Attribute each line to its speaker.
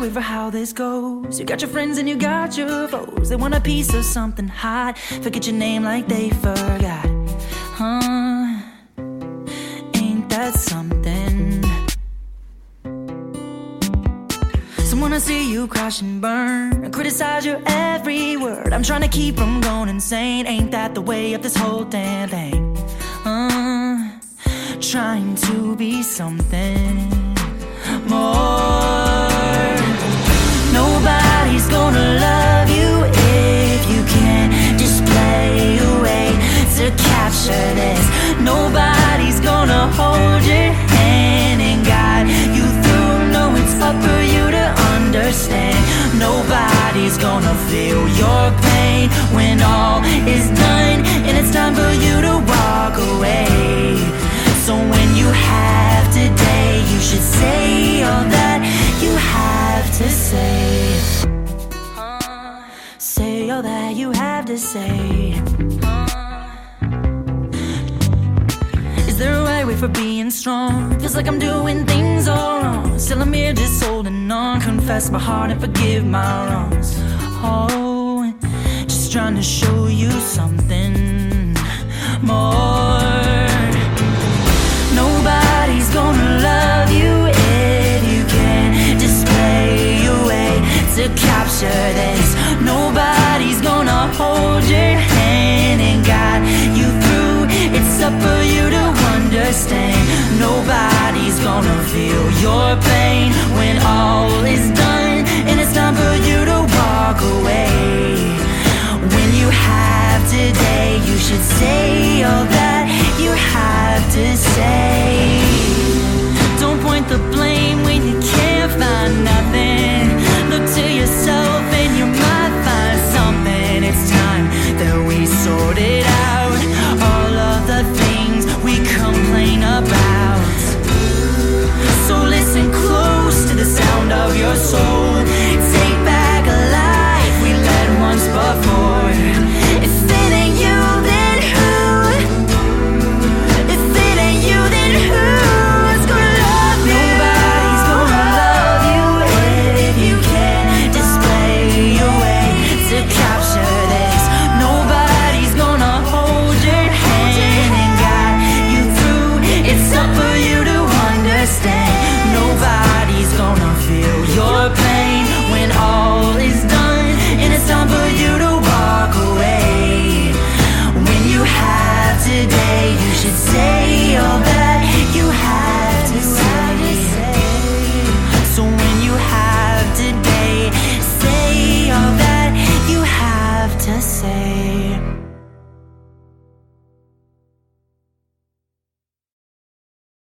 Speaker 1: wait for how this goes. You got your friends and you got your foes. They want a piece of something hot. Forget your name like they forgot. Huh? Ain't that something? Someone to see you crash and burn and criticize your every word. I'm trying to keep from going insane. Ain't that the way of this whole damn thing? Uh, trying to be something Nobody's gonna feel your pain when all is done and it's time for you to walk away. So when you have today, you should say all that you have to say. Say all that you have to say. Is there a right way for being strong? Feels like I'm doing things. Still, I'm here just holding on. Confess my heart and forgive my wrongs. Oh, just trying to show you something more. Nobody's gonna love you if you can't display your way to capture this. Nobody's gonna hold your hand and guide you through. It's up for you to understand. Nobody's gonna feel your pain when all is done and it's time for you to walk away. When you have today, you should say away.